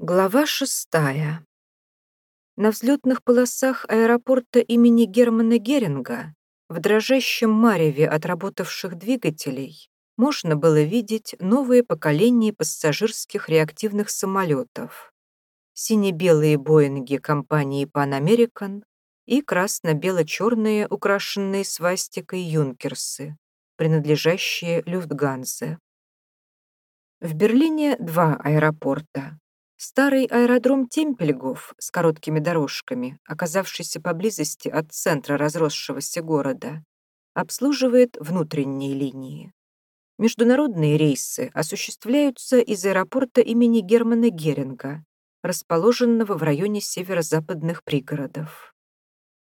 Глава шестая. На взлетных полосах аэропорта имени Германа Геринга в дрожащем мареве отработавших двигателей можно было видеть новые поколения пассажирских реактивных самолетов. Сине-белые Боинги компании Pan American и красно-бело-черные, украшенные свастикой Юнкерсы, принадлежащие Люфтганзе. В Берлине два аэропорта Старый аэродром Темпельгоф с короткими дорожками, оказавшийся поблизости от центра разросшегося города, обслуживает внутренние линии. Международные рейсы осуществляются из аэропорта имени Германа Геринга, расположенного в районе северо-западных пригородов.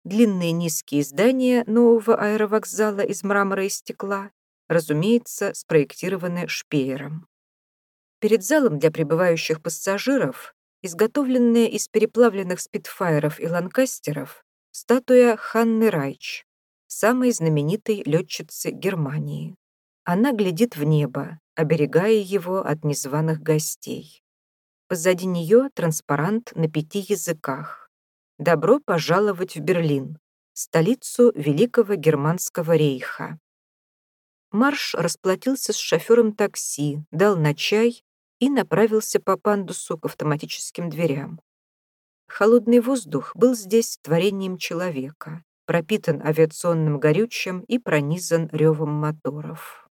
Длинные низкие здания нового аэровокзала из мрамора и стекла, разумеется, спроектированы Шпеером. Перед залом для прибывающих пассажиров, изготовленная из переплавленных спидфайеров и ланкастеров, статуя Ханны Райч, самой знаменитой летчицы Германии. Она глядит в небо, оберегая его от незваных гостей. Позади нее транспарант на пяти языках. «Добро пожаловать в Берлин, столицу Великого Германского рейха». Марш расплатился с шофером такси, дал на чай и направился по пандусу к автоматическим дверям. Холодный воздух был здесь творением человека, пропитан авиационным горючим и пронизан ревом моторов.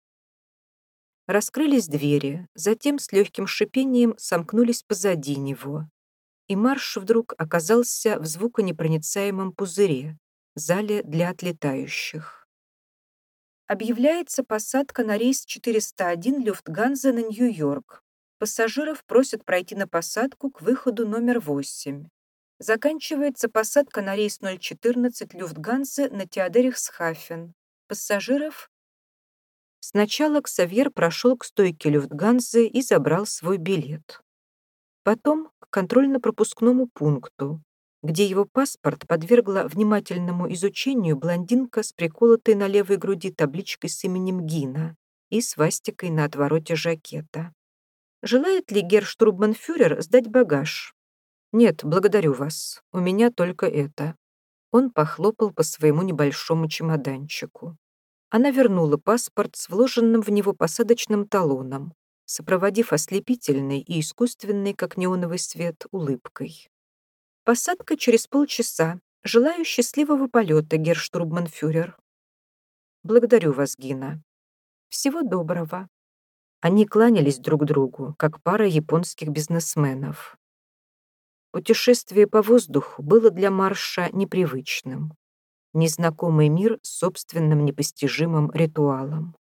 Раскрылись двери, затем с легким шипением сомкнулись позади него, и марш вдруг оказался в звуконепроницаемом пузыре, зале для отлетающих. Объявляется посадка на рейс 401 Люфтганза на Нью-Йорк. Пассажиров просят пройти на посадку к выходу номер 8. Заканчивается посадка на рейс 014 Люфтганзе на Теодерихсхафен. Пассажиров... Сначала Ксавьер прошел к стойке Люфтганзе и забрал свой билет. Потом к контрольно-пропускному пункту, где его паспорт подвергла внимательному изучению блондинка с приколотой на левой груди табличкой с именем Гина и свастикой на отвороте жакета. Желает ли герштрубманфюрер сдать багаж? Нет, благодарю вас. У меня только это. Он похлопал по своему небольшому чемоданчику. Она вернула паспорт с вложенным в него посадочным талоном, сопроводив ослепительной и искусственной, как неоновый свет, улыбкой. Посадка через полчаса. Желаю счастливого полета, герштрубманфюрер. Благодарю вас, Гина. Всего доброго. Они кланялись друг другу, как пара японских бизнесменов. Путешествие по воздуху было для Марша непривычным. Незнакомый мир с собственным непостижимым ритуалом.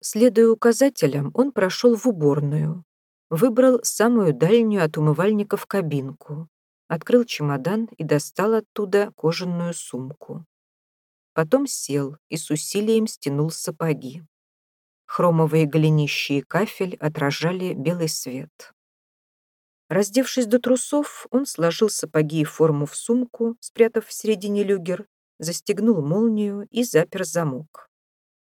Следуя указателям, он прошел в уборную, выбрал самую дальнюю от умывальников кабинку, открыл чемодан и достал оттуда кожаную сумку. Потом сел и с усилием стянул сапоги. Хромовые голенища и кафель отражали белый свет. Раздевшись до трусов, он сложил сапоги и форму в сумку, спрятав в середине люгер, застегнул молнию и запер замок.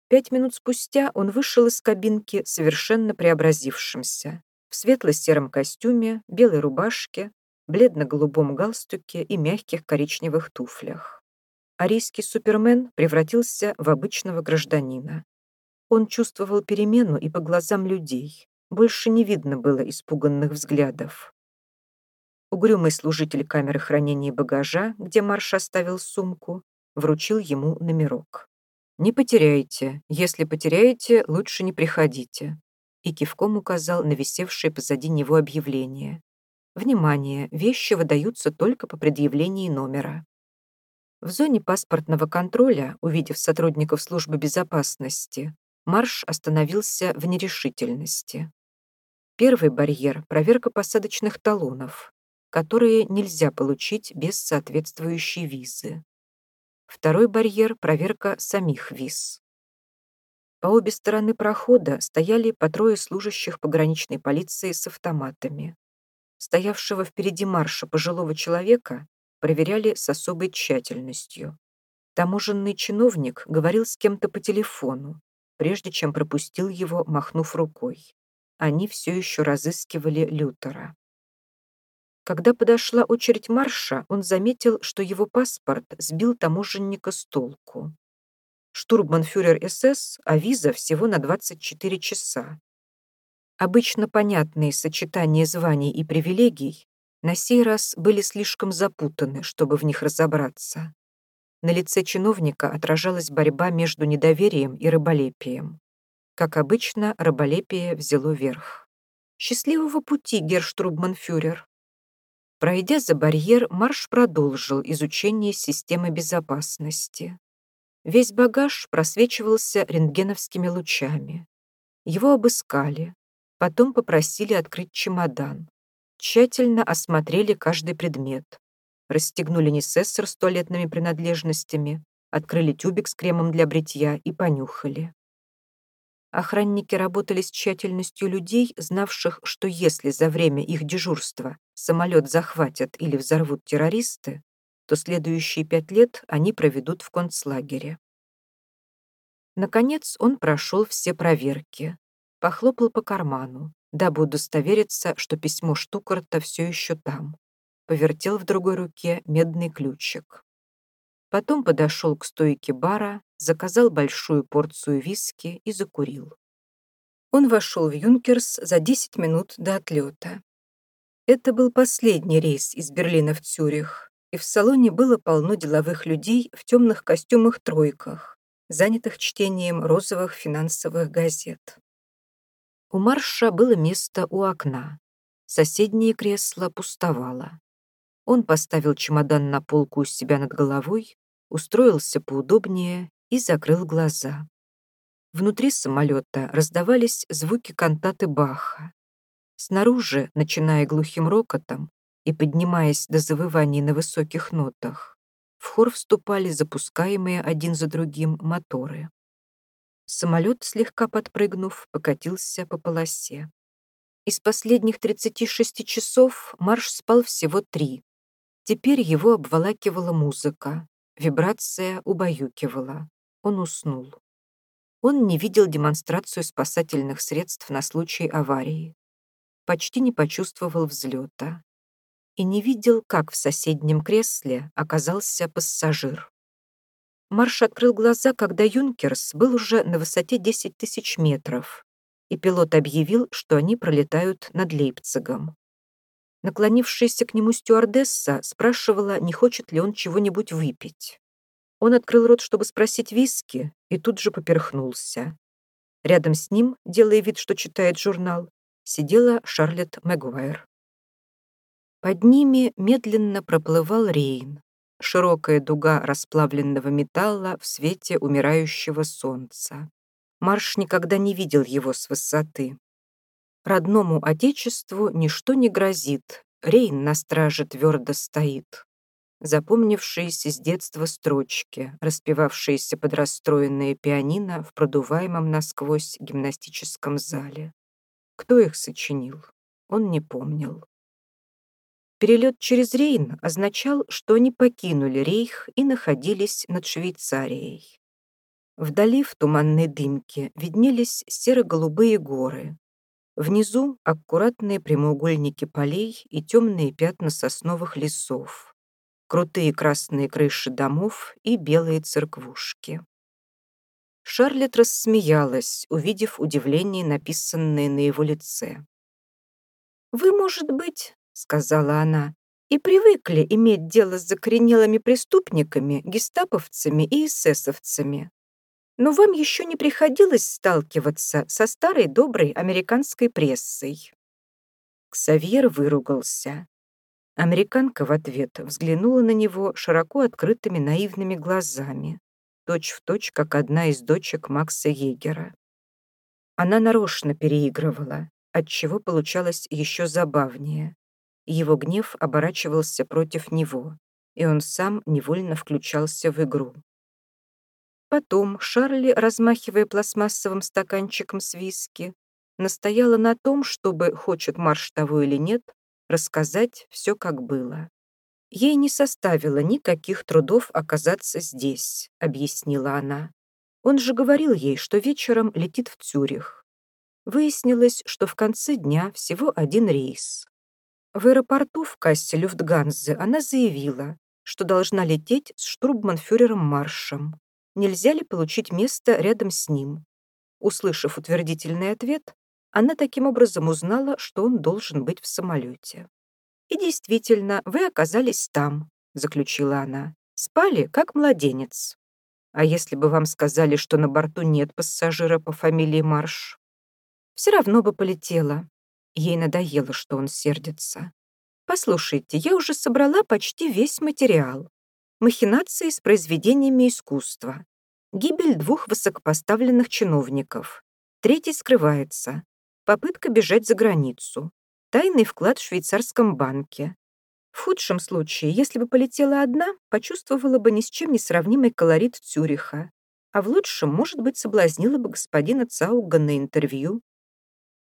Пять минут спустя он вышел из кабинки совершенно преобразившимся, в светло-сером костюме, белой рубашке, бледно-голубом галстуке и мягких коричневых туфлях. Арийский супермен превратился в обычного гражданина. Он чувствовал перемену и по глазам людей. Больше не видно было испуганных взглядов. Угрюмый служитель камеры хранения багажа, где Марш оставил сумку, вручил ему номерок. «Не потеряйте. Если потеряете, лучше не приходите». И кивком указал на висевшее позади него объявление. «Внимание! Вещи выдаются только по предъявлении номера». В зоне паспортного контроля, увидев сотрудников службы безопасности, Марш остановился в нерешительности. Первый барьер — проверка посадочных талонов, которые нельзя получить без соответствующей визы. Второй барьер — проверка самих виз. По обе стороны прохода стояли по трое служащих пограничной полиции с автоматами. Стоявшего впереди марша пожилого человека проверяли с особой тщательностью. Таможенный чиновник говорил с кем-то по телефону, прежде чем пропустил его, махнув рукой. Они все еще разыскивали Лютера. Когда подошла очередь Марша, он заметил, что его паспорт сбил таможенника с толку. Штурманфюрер СС, а виза всего на 24 часа. Обычно понятные сочетания званий и привилегий на сей раз были слишком запутаны, чтобы в них разобраться. На лице чиновника отражалась борьба между недоверием и рыболепием. Как обычно, рыболепие взяло верх. «Счастливого пути, герштрубманфюрер!» Пройдя за барьер, Марш продолжил изучение системы безопасности. Весь багаж просвечивался рентгеновскими лучами. Его обыскали, потом попросили открыть чемодан. Тщательно осмотрели каждый предмет. Расстегнули несессор с туалетными принадлежностями, открыли тюбик с кремом для бритья и понюхали. Охранники работали с тщательностью людей, знавших, что если за время их дежурства самолет захватят или взорвут террористы, то следующие пять лет они проведут в концлагере. Наконец он прошел все проверки, похлопал по карману, дабы удостовериться, что письмо Штукарта все еще там. Повертел в другой руке медный ключик. Потом подошел к стойке бара, заказал большую порцию виски и закурил. Он вошел в Юнкерс за 10 минут до отлета. Это был последний рейс из Берлина в Цюрих, и в салоне было полно деловых людей в темных костюмах-тройках, занятых чтением розовых финансовых газет. У Марша было место у окна. Соседнее кресло пустовало. Он поставил чемодан на полку у себя над головой, устроился поудобнее и закрыл глаза. Внутри самолета раздавались звуки кантаты Баха. Снаружи, начиная глухим рокотом и поднимаясь до завываний на высоких нотах, в хор вступали запускаемые один за другим моторы. Самолет, слегка подпрыгнув, покатился по полосе. Из последних 36 часов Марш спал всего три, Теперь его обволакивала музыка, вибрация убаюкивала. Он уснул. Он не видел демонстрацию спасательных средств на случай аварии. Почти не почувствовал взлета. И не видел, как в соседнем кресле оказался пассажир. Марш открыл глаза, когда Юнкерс был уже на высоте 10 тысяч метров, и пилот объявил, что они пролетают над Лейпцигом. Наклонившаяся к нему стюардесса спрашивала, не хочет ли он чего-нибудь выпить. Он открыл рот, чтобы спросить виски, и тут же поперхнулся. Рядом с ним, делая вид, что читает журнал, сидела Шарлетт Мэгуайр. Под ними медленно проплывал Рейн, широкая дуга расплавленного металла в свете умирающего солнца. Марш никогда не видел его с высоты. Родному отечеству ничто не грозит, Рейн на страже твердо стоит. Запомнившиеся с детства строчки, распевавшиеся под расстроенное пианино в продуваемом насквозь гимнастическом зале. Кто их сочинил? Он не помнил. Перелет через Рейн означал, что они покинули Рейх и находились над Швейцарией. Вдали в туманной дымке виднелись серо-голубые горы, Внизу аккуратные прямоугольники полей и темные пятна сосновых лесов, крутые красные крыши домов и белые церквушки. Шарлетт рассмеялась, увидев удивление, написанное на его лице. «Вы, может быть, — сказала она, — и привыкли иметь дело с закоренелыми преступниками, гестаповцами и эсэсовцами но вам еще не приходилось сталкиваться со старой доброй американской прессой». Ксавьер выругался. Американка в ответ взглянула на него широко открытыми наивными глазами, точь-в-точь, точь, как одна из дочек Макса Егера. Она нарочно переигрывала, отчего получалось еще забавнее. Его гнев оборачивался против него, и он сам невольно включался в игру. Потом Шарли, размахивая пластмассовым стаканчиком с виски, настояла на том, чтобы, хочет Марш того или нет, рассказать все, как было. Ей не составило никаких трудов оказаться здесь, объяснила она. Он же говорил ей, что вечером летит в Цюрих. Выяснилось, что в конце дня всего один рейс. В аэропорту в кассе Люфтганзы она заявила, что должна лететь с штурбманфюрером Маршем. Нельзя ли получить место рядом с ним? Услышав утвердительный ответ, она таким образом узнала, что он должен быть в самолете. «И действительно, вы оказались там», — заключила она. «Спали, как младенец. А если бы вам сказали, что на борту нет пассажира по фамилии Марш? Все равно бы полетела. Ей надоело, что он сердится. Послушайте, я уже собрала почти весь материал. Махинации с произведениями искусства. Гибель двух высокопоставленных чиновников. Третий скрывается. Попытка бежать за границу. Тайный вклад в швейцарском банке. В худшем случае, если бы полетела одна, почувствовала бы ни с чем не сравнимый колорит Цюриха. А в лучшем, может быть, соблазнила бы господина Цауга на интервью.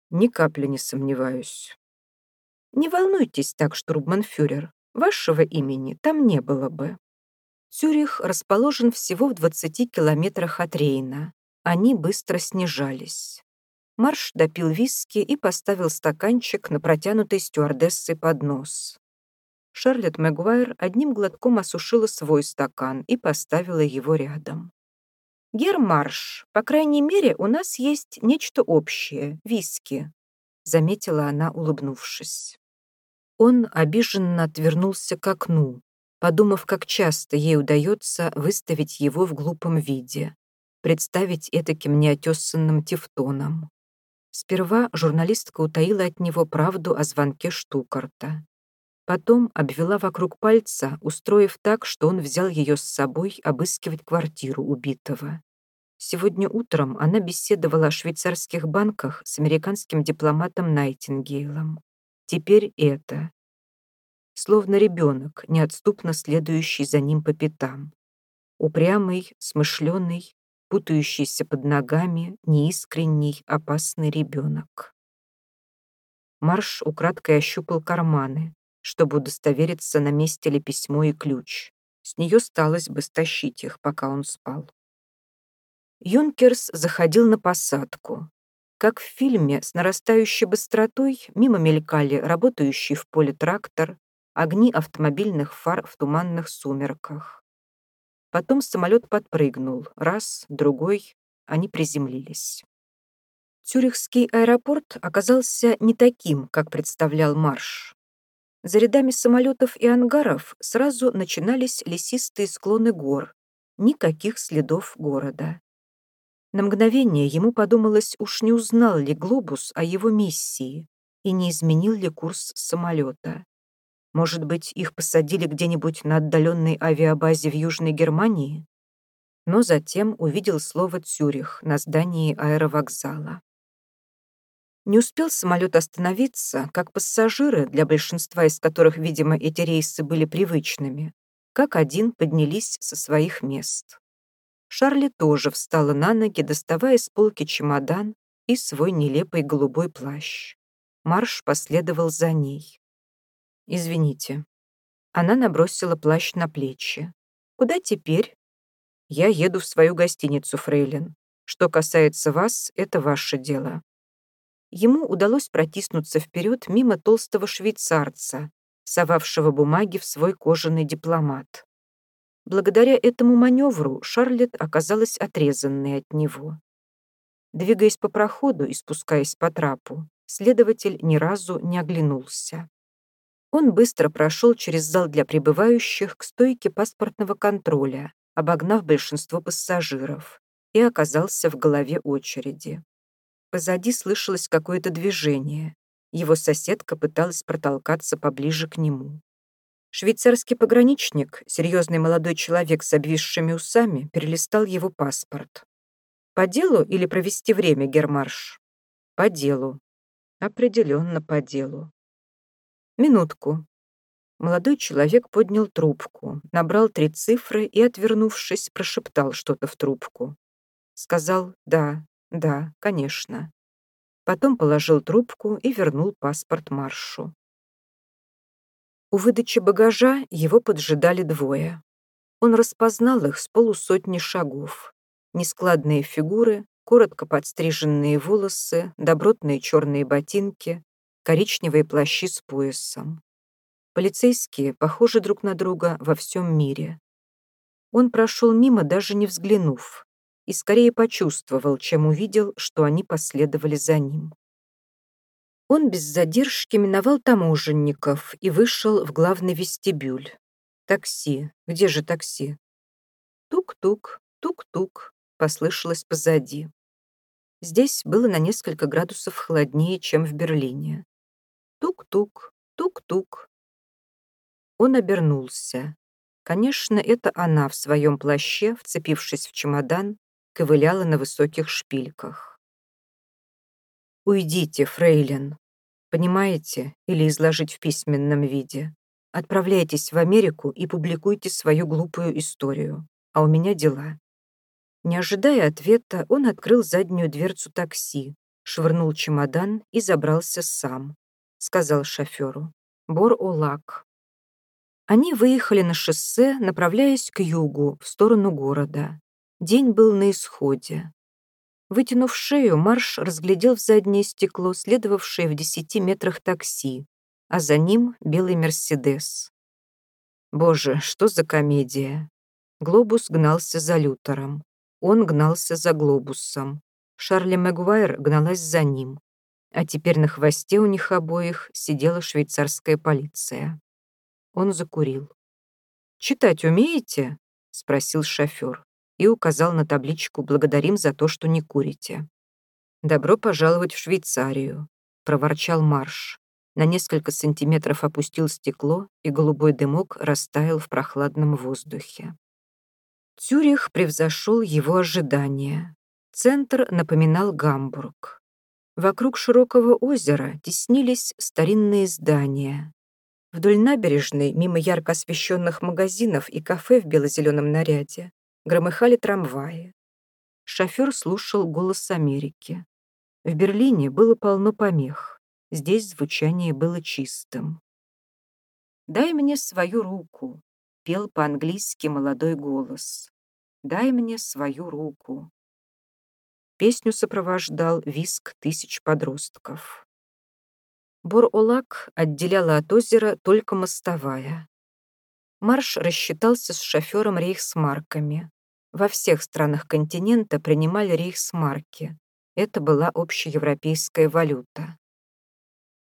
Ни капли не сомневаюсь. Не волнуйтесь так, штурбманфюрер. Вашего имени там не было бы. Цюрих расположен всего в 20 километрах от Рейна. Они быстро снижались. Марш допил виски и поставил стаканчик на протянутый стюардессой поднос. Шарлетт Мэгуайр одним глотком осушила свой стакан и поставила его рядом. «Гермарш, по крайней мере, у нас есть нечто общее — виски», — заметила она, улыбнувшись. Он обиженно отвернулся к окну, подумав, как часто ей удается выставить его в глупом виде, представить этаким неотесанным тефтоном. Сперва журналистка утаила от него правду о звонке Штукарта. Потом обвела вокруг пальца, устроив так, что он взял ее с собой обыскивать квартиру убитого. Сегодня утром она беседовала о швейцарских банках с американским дипломатом Найтингейлом. Теперь это. Словно ребенок, неотступно следующий за ним по пятам. Упрямый, смышленый, путающийся под ногами, неискренний, опасный ребенок. Марш украдкой ощупал карманы, чтобы удостовериться, на месте ли письмо и ключ. С нее сталось бы стащить их, пока он спал. Юнкерс заходил на посадку. Как в фильме, с нарастающей быстротой мимо мелькали работающий в поле трактор, огни автомобильных фар в туманных сумерках. Потом самолет подпрыгнул. Раз, другой, они приземлились. Цюрихский аэропорт оказался не таким, как представлял Марш. За рядами самолетов и ангаров сразу начинались лесистые склоны гор. Никаких следов города. На мгновение ему подумалось, уж не узнал ли глобус о его миссии и не изменил ли курс самолета. Может быть, их посадили где-нибудь на отдаленной авиабазе в Южной Германии? Но затем увидел слово «Цюрих» на здании аэровокзала. Не успел самолет остановиться, как пассажиры, для большинства из которых, видимо, эти рейсы были привычными, как один поднялись со своих мест. Шарли тоже встала на ноги, доставая из полки чемодан и свой нелепый голубой плащ. Марш последовал за ней. «Извините». Она набросила плащ на плечи. «Куда теперь?» «Я еду в свою гостиницу, Фрейлин. Что касается вас, это ваше дело» ему удалось протиснуться вперед мимо толстого швейцарца, совавшего бумаги в свой кожаный дипломат. Благодаря этому маневру Шарлетт оказалась отрезанной от него. Двигаясь по проходу и спускаясь по трапу, следователь ни разу не оглянулся. Он быстро прошел через зал для прибывающих к стойке паспортного контроля, обогнав большинство пассажиров, и оказался в голове очереди. Позади слышалось какое-то движение. Его соседка пыталась протолкаться поближе к нему. Швейцарский пограничник, серьезный молодой человек с обвисшими усами, перелистал его паспорт. «По делу или провести время, Гермарш?» «По делу». «Определенно по делу». «Минутку». Молодой человек поднял трубку, набрал три цифры и, отвернувшись, прошептал что-то в трубку. Сказал «да, да, конечно. Потом положил трубку и вернул паспорт Маршу. У выдачи багажа его поджидали двое. Он распознал их с полусотни шагов. Нескладные фигуры, коротко подстриженные волосы, добротные черные ботинки, коричневые плащи с поясом. Полицейские похожи друг на друга во всем мире. Он прошел мимо, даже не взглянув, и скорее почувствовал, чем увидел, что они последовали за ним. Он без задержки миновал таможенников и вышел в главный вестибюль. Такси. Где же такси? Тук-тук, тук-тук, послышалось позади. Здесь было на несколько градусов холоднее, чем в Берлине. Тук-тук, тук-тук. Он обернулся. Конечно, это она в своем плаще, вцепившись в чемодан, ковыляла на высоких шпильках. Уйдите, фрейлин. Понимаете? Или изложить в письменном виде. Отправляйтесь в Америку и публикуйте свою глупую историю. А у меня дела. Не ожидая ответа, он открыл заднюю дверцу такси, швырнул чемодан и забрался сам. Сказал шоферу. Бор-Олак. Они выехали на шоссе, направляясь к югу, в сторону города. День был на исходе. Вытянув шею, Марш разглядел в заднее стекло следовавшее в десяти метрах такси, а за ним белый «Мерседес». Боже, что за комедия! Глобус гнался за Лютером. Он гнался за Глобусом. Шарли Мэгуайр гналась за ним. А теперь на хвосте у них обоих сидела швейцарская полиция. Он закурил. «Читать умеете?» — спросил шофер и указал на табличку «Благодарим за то, что не курите». «Добро пожаловать в Швейцарию», — проворчал Марш. На несколько сантиметров опустил стекло, и голубой дымок растаял в прохладном воздухе. Цюрих превзошел его ожидания. Центр напоминал Гамбург. Вокруг широкого озера теснились старинные здания. Вдоль набережной, мимо ярко освещенных магазинов и кафе в бело-зеленом наряде, Громыхали трамваи. Шофер слушал голос Америки. В Берлине было полно помех. Здесь звучание было чистым. «Дай мне свою руку», — пел по-английски молодой голос. «Дай мне свою руку». Песню сопровождал виск тысяч подростков. Бор-Олак отделяла от озера только мостовая. Марш рассчитался с шофером рейхсмарками. Во всех странах континента принимали рейхсмарки. Это была общеевропейская валюта.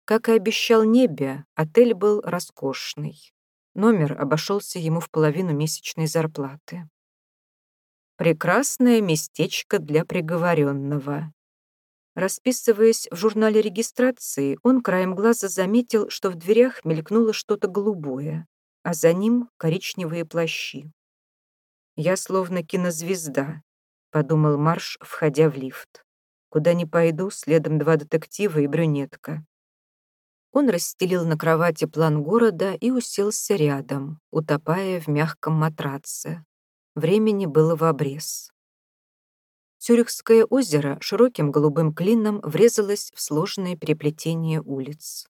Как и обещал Небе, отель был роскошный. Номер обошелся ему в половину месячной зарплаты. Прекрасное местечко для приговоренного. Расписываясь в журнале регистрации, он краем глаза заметил, что в дверях мелькнуло что-то голубое, а за ним коричневые плащи. «Я словно кинозвезда», — подумал Марш, входя в лифт. «Куда ни пойду, следом два детектива и брюнетка». Он расстелил на кровати план города и уселся рядом, утопая в мягком матраце. Времени было в обрез. Цюрихское озеро широким голубым клином врезалось в сложное переплетение улиц.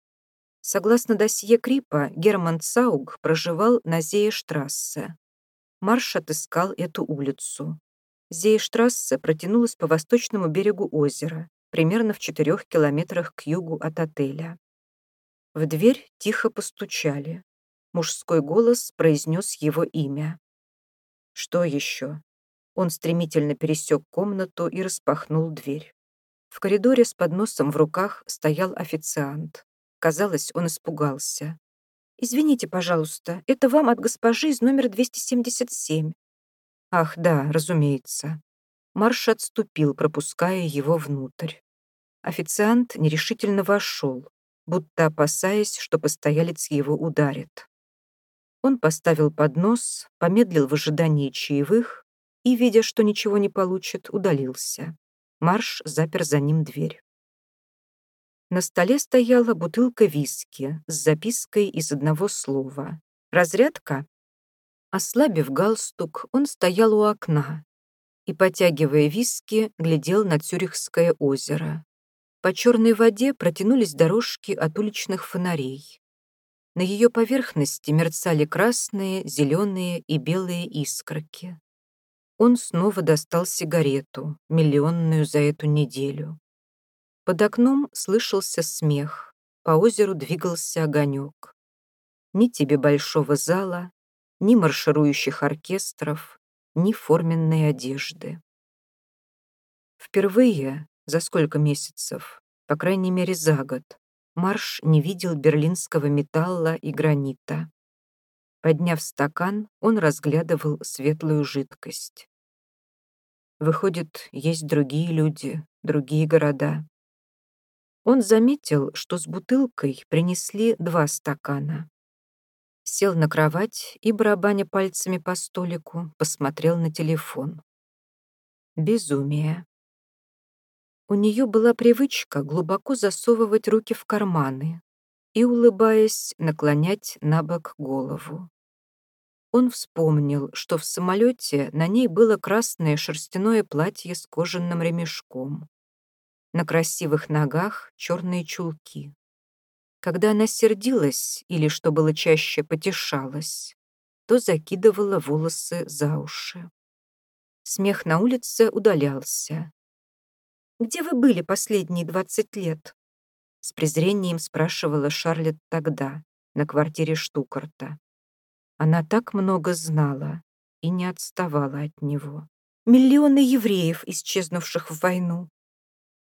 Согласно досье Крипа, Герман Цауг проживал на Зеештрассе, Марш отыскал эту улицу. Зейштрассе протянулась по восточному берегу озера, примерно в четырех километрах к югу от отеля. В дверь тихо постучали. Мужской голос произнес его имя. Что еще? Он стремительно пересек комнату и распахнул дверь. В коридоре с подносом в руках стоял официант. Казалось, он испугался. «Извините, пожалуйста, это вам от госпожи из номера 277». «Ах, да, разумеется». Марш отступил, пропуская его внутрь. Официант нерешительно вошел, будто опасаясь, что постоялец его ударит. Он поставил поднос, помедлил в ожидании чаевых и, видя, что ничего не получит, удалился. Марш запер за ним дверь. На столе стояла бутылка виски с запиской из одного слова. «Разрядка?» Ослабив галстук, он стоял у окна и, потягивая виски, глядел на Цюрихское озеро. По черной воде протянулись дорожки от уличных фонарей. На ее поверхности мерцали красные, зеленые и белые искорки. Он снова достал сигарету, миллионную за эту неделю. Под окном слышался смех. по озеру двигался огонек. Ни тебе большого зала, ни марширующих оркестров, ни форменной одежды. Впервые за сколько месяцев, по крайней мере за год, Марш не видел берлинского металла и гранита. Подняв стакан, он разглядывал светлую жидкость. Выходит, есть другие люди, другие города. Он заметил, что с бутылкой принесли два стакана. Сел на кровать и, барабаня пальцами по столику, посмотрел на телефон. Безумие. У нее была привычка глубоко засовывать руки в карманы и, улыбаясь, наклонять на бок голову. Он вспомнил, что в самолете на ней было красное шерстяное платье с кожаным ремешком. На красивых ногах черные чулки. Когда она сердилась или, что было чаще, потешалась, то закидывала волосы за уши. Смех на улице удалялся. «Где вы были последние двадцать лет?» С презрением спрашивала Шарлетт тогда, на квартире Штукарта. Она так много знала и не отставала от него. Миллионы евреев, исчезнувших в войну.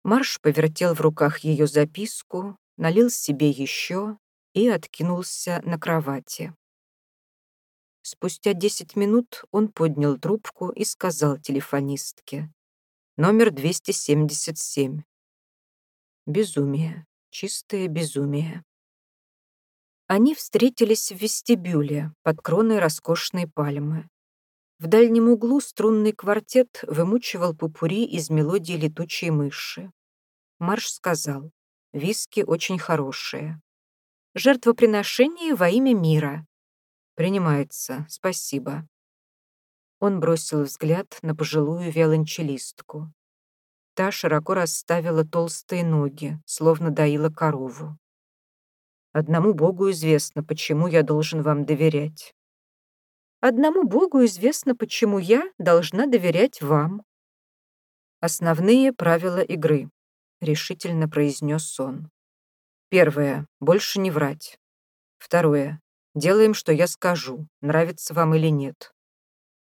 Марш повертел в руках ее записку, налил себе еще и откинулся на кровати. Спустя десять минут он поднял трубку и сказал телефонистке. Номер 277. Безумие. Чистое безумие. Они встретились в вестибюле под кроной роскошной пальмы. В дальнем углу струнный квартет вымучивал пупури из мелодии летучей мыши. Марш сказал, виски очень хорошие. Жертвоприношение во имя мира. Принимается, спасибо. Он бросил взгляд на пожилую виолончелистку. Та широко расставила толстые ноги, словно доила корову. Одному Богу известно, почему я должен вам доверять. Одному Богу известно, почему я должна доверять вам. Основные правила игры, решительно произнес он. Первое. Больше не врать. Второе. Делаем, что я скажу, нравится вам или нет.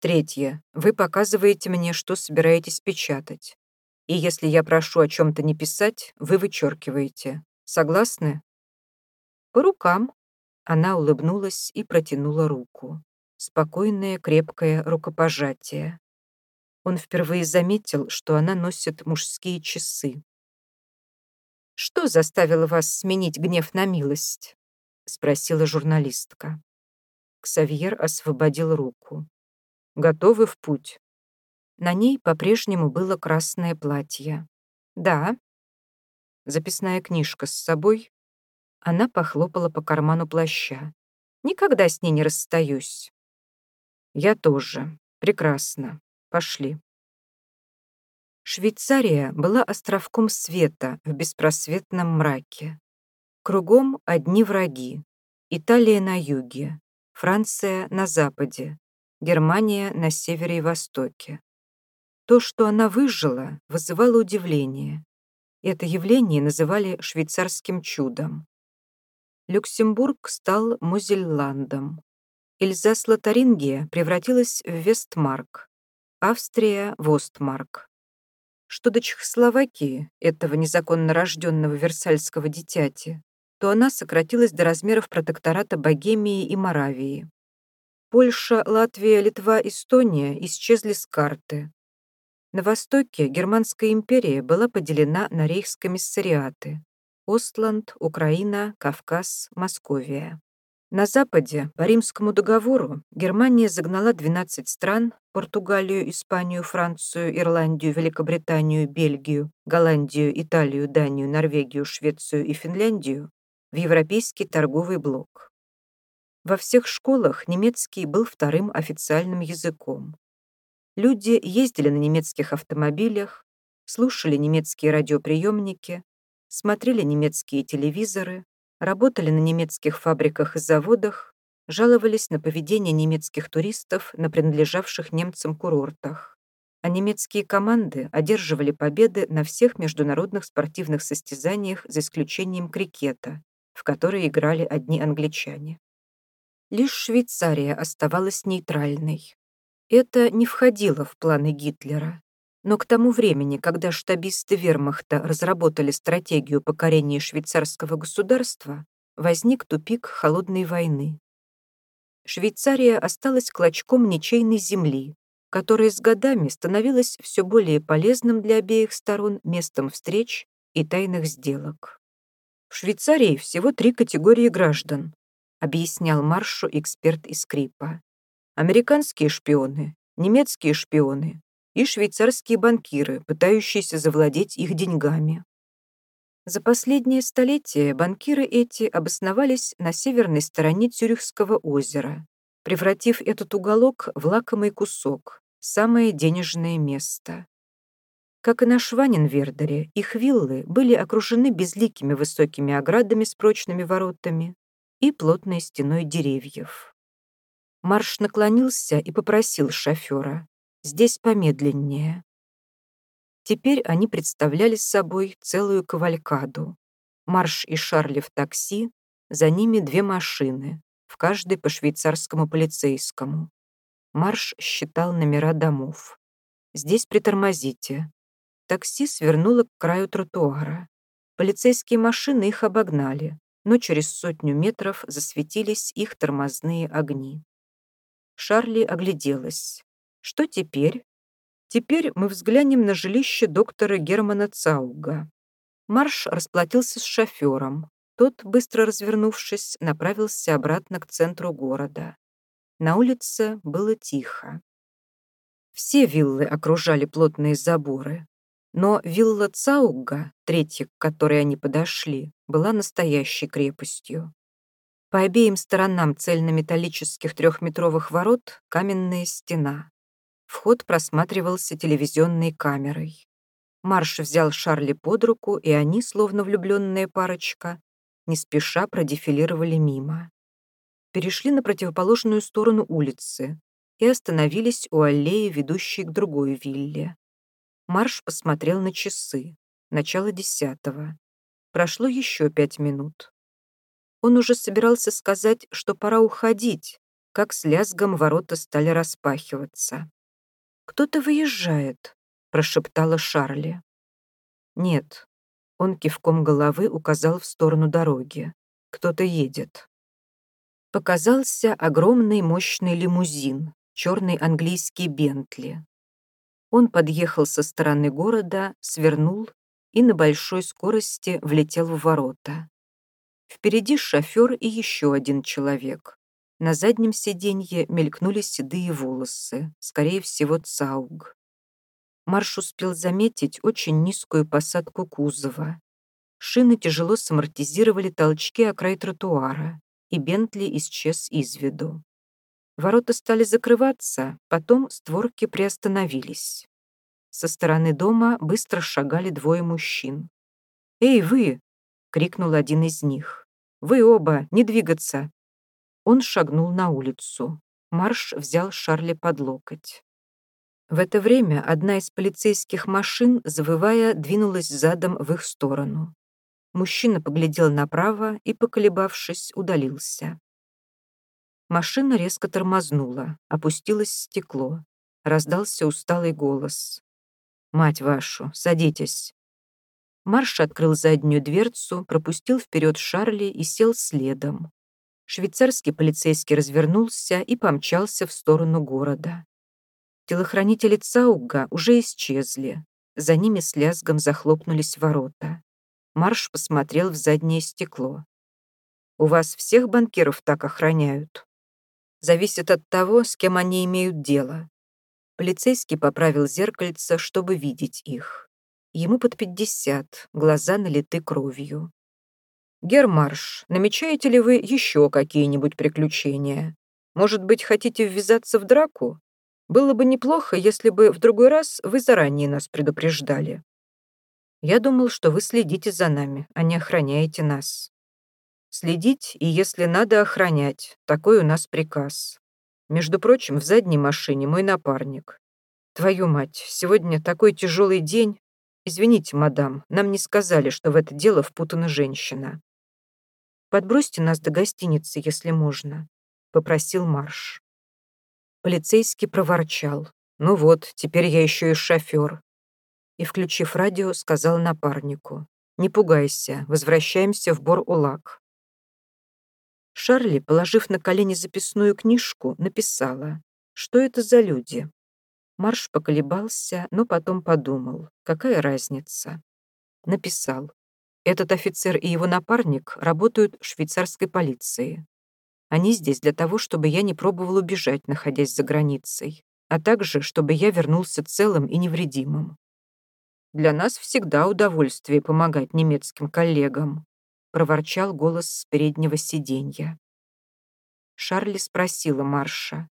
Третье. Вы показываете мне, что собираетесь печатать. И если я прошу о чем-то не писать, вы вычеркиваете. Согласны? «По рукам». Она улыбнулась и протянула руку. Спокойное, крепкое рукопожатие. Он впервые заметил, что она носит мужские часы. «Что заставило вас сменить гнев на милость?» — спросила журналистка. Ксавьер освободил руку. «Готовы в путь?» На ней по-прежнему было красное платье. «Да». «Записная книжка с собой?» Она похлопала по карману плаща. «Никогда с ней не расстаюсь». «Я тоже. Прекрасно. Пошли». Швейцария была островком света в беспросветном мраке. Кругом одни враги. Италия на юге, Франция на западе, Германия на севере и востоке. То, что она выжила, вызывало удивление. Это явление называли швейцарским чудом. Люксембург стал Музельландом. Эльзас-Лотарингия превратилась в Вестмарк, Австрия — в Остмарк. Что до Чехословакии, этого незаконно рожденного версальского дитяти, то она сократилась до размеров протектората Богемии и Моравии. Польша, Латвия, Литва, Эстония исчезли с карты. На востоке Германская империя была поделена на рейхскомиссариаты, Остланд, Украина, Кавказ, Московия. На Западе, по Римскому договору, Германия загнала 12 стран – Португалию, Испанию, Францию, Ирландию, Великобританию, Бельгию, Голландию, Италию, Данию, Норвегию, Швецию и Финляндию – в Европейский торговый блок. Во всех школах немецкий был вторым официальным языком. Люди ездили на немецких автомобилях, слушали немецкие радиоприемники, смотрели немецкие телевизоры, работали на немецких фабриках и заводах, жаловались на поведение немецких туристов на принадлежавших немцам курортах. А немецкие команды одерживали победы на всех международных спортивных состязаниях за исключением крикета, в которой играли одни англичане. Лишь Швейцария оставалась нейтральной. Это не входило в планы Гитлера. Но к тому времени, когда штабисты вермахта разработали стратегию покорения швейцарского государства, возник тупик холодной войны. Швейцария осталась клочком ничейной земли, которая с годами становилась все более полезным для обеих сторон местом встреч и тайных сделок. В Швейцарии всего три категории граждан, объяснял Маршу эксперт из Крипа. Американские шпионы, немецкие шпионы и швейцарские банкиры, пытающиеся завладеть их деньгами. За последнее столетие банкиры эти обосновались на северной стороне Цюрихского озера, превратив этот уголок в лакомый кусок, самое денежное место. Как и на Шваненвердере, их виллы были окружены безликими высокими оградами с прочными воротами, и плотной стеной деревьев. Марш наклонился и попросил шофера. «Здесь помедленнее». Теперь они представляли собой целую кавалькаду. Марш и Шарли в такси, за ними две машины, в каждой по швейцарскому полицейскому. Марш считал номера домов. «Здесь притормозите». Такси свернуло к краю тротуара. Полицейские машины их обогнали но через сотню метров засветились их тормозные огни. Шарли огляделась. Что теперь? Теперь мы взглянем на жилище доктора Германа Цауга. Марш расплатился с шофером. Тот, быстро развернувшись, направился обратно к центру города. На улице было тихо. Все виллы окружали плотные заборы. Но вилла Цауга, третья, к которой они подошли, была настоящей крепостью. По обеим сторонам цельнометаллических трехметровых ворот каменная стена. Вход просматривался телевизионной камерой. Марш взял Шарли под руку, и они, словно влюбленная парочка, не спеша продефилировали мимо. Перешли на противоположную сторону улицы и остановились у аллеи, ведущей к другой вилле. Марш посмотрел на часы. Начало десятого. Прошло еще пять минут. Он уже собирался сказать, что пора уходить, как с лязгом ворота стали распахиваться. «Кто-то выезжает», — прошептала Шарли. «Нет». Он кивком головы указал в сторону дороги. «Кто-то едет». Показался огромный мощный лимузин, черный английский Бентли. Он подъехал со стороны города, свернул и на большой скорости влетел в ворота. Впереди шофер и еще один человек. На заднем сиденье мелькнули седые волосы, скорее всего, цауг. Марш успел заметить очень низкую посадку кузова. Шины тяжело самортизировали толчки о край тротуара, и Бентли исчез из виду. Ворота стали закрываться, потом створки приостановились. Со стороны дома быстро шагали двое мужчин. «Эй, вы!» — крикнул один из них. «Вы оба, не двигаться!» Он шагнул на улицу. Марш взял Шарли под локоть. В это время одна из полицейских машин, завывая, двинулась задом в их сторону. Мужчина поглядел направо и, поколебавшись, удалился. Машина резко тормознула, опустилось стекло. Раздался усталый голос. «Мать вашу, садитесь». Марш открыл заднюю дверцу, пропустил вперед Шарли и сел следом. Швейцарский полицейский развернулся и помчался в сторону города. Телохранители Цауга уже исчезли. За ними с лязгом захлопнулись ворота. Марш посмотрел в заднее стекло. «У вас всех банкиров так охраняют?» «Зависит от того, с кем они имеют дело». Полицейский поправил зеркальце, чтобы видеть их. Ему под пятьдесят, глаза налиты кровью. «Гермарш, намечаете ли вы еще какие-нибудь приключения? Может быть, хотите ввязаться в драку? Было бы неплохо, если бы в другой раз вы заранее нас предупреждали. Я думал, что вы следите за нами, а не охраняете нас. Следить и, если надо, охранять. Такой у нас приказ. Между прочим, в задней машине мой напарник. Твою мать, сегодня такой тяжелый день. Извините, мадам, нам не сказали, что в это дело впутана женщина. «Подбросьте нас до гостиницы, если можно», — попросил Марш. Полицейский проворчал. «Ну вот, теперь я еще и шофер». И, включив радио, сказал напарнику. «Не пугайся, возвращаемся в Бор-Улак». Шарли, положив на колени записную книжку, написала, что это за люди. Марш поколебался, но потом подумал, какая разница. Написал, этот офицер и его напарник работают в швейцарской полиции. Они здесь для того, чтобы я не пробовал убежать, находясь за границей, а также, чтобы я вернулся целым и невредимым. Для нас всегда удовольствие помогать немецким коллегам, проворчал голос с переднего сиденья. Шарли спросила Марша,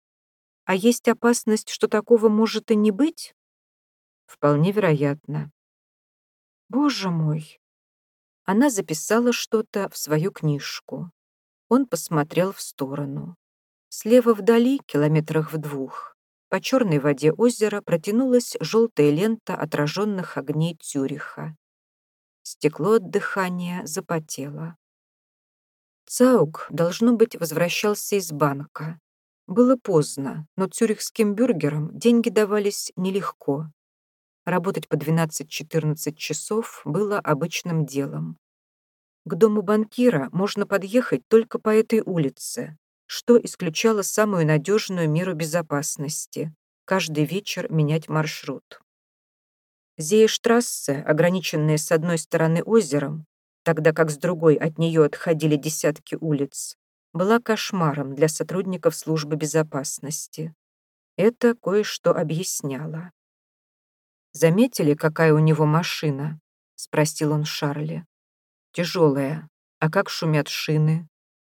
«А есть опасность, что такого может и не быть?» «Вполне вероятно». «Боже мой!» Она записала что-то в свою книжку. Он посмотрел в сторону. Слева вдали, километрах в двух, по черной воде озера протянулась желтая лента отраженных огней Цюриха. Стекло от дыхания запотело. Цаук, должно быть, возвращался из банка. Было поздно, но цюрихским бюргерам деньги давались нелегко. Работать по 12-14 часов было обычным делом. К дому банкира можно подъехать только по этой улице, что исключало самую надежную меру безопасности – каждый вечер менять маршрут. Зеештрассе, ограниченная с одной стороны озером, тогда как с другой от нее отходили десятки улиц, была кошмаром для сотрудников службы безопасности. Это кое-что объясняло. «Заметили, какая у него машина?» — спросил он Шарли. Тяжелая. А как шумят шины?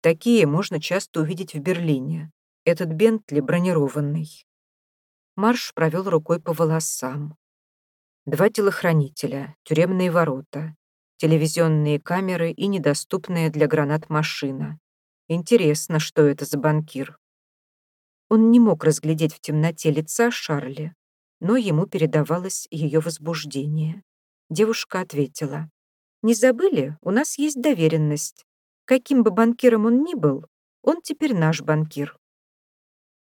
Такие можно часто увидеть в Берлине. Этот Бентли бронированный. Марш провел рукой по волосам. Два телохранителя, тюремные ворота, телевизионные камеры и недоступная для гранат машина. Интересно, что это за банкир. Он не мог разглядеть в темноте лица Шарли, но ему передавалось ее возбуждение. Девушка ответила. Не забыли, у нас есть доверенность. Каким бы банкиром он ни был, он теперь наш банкир.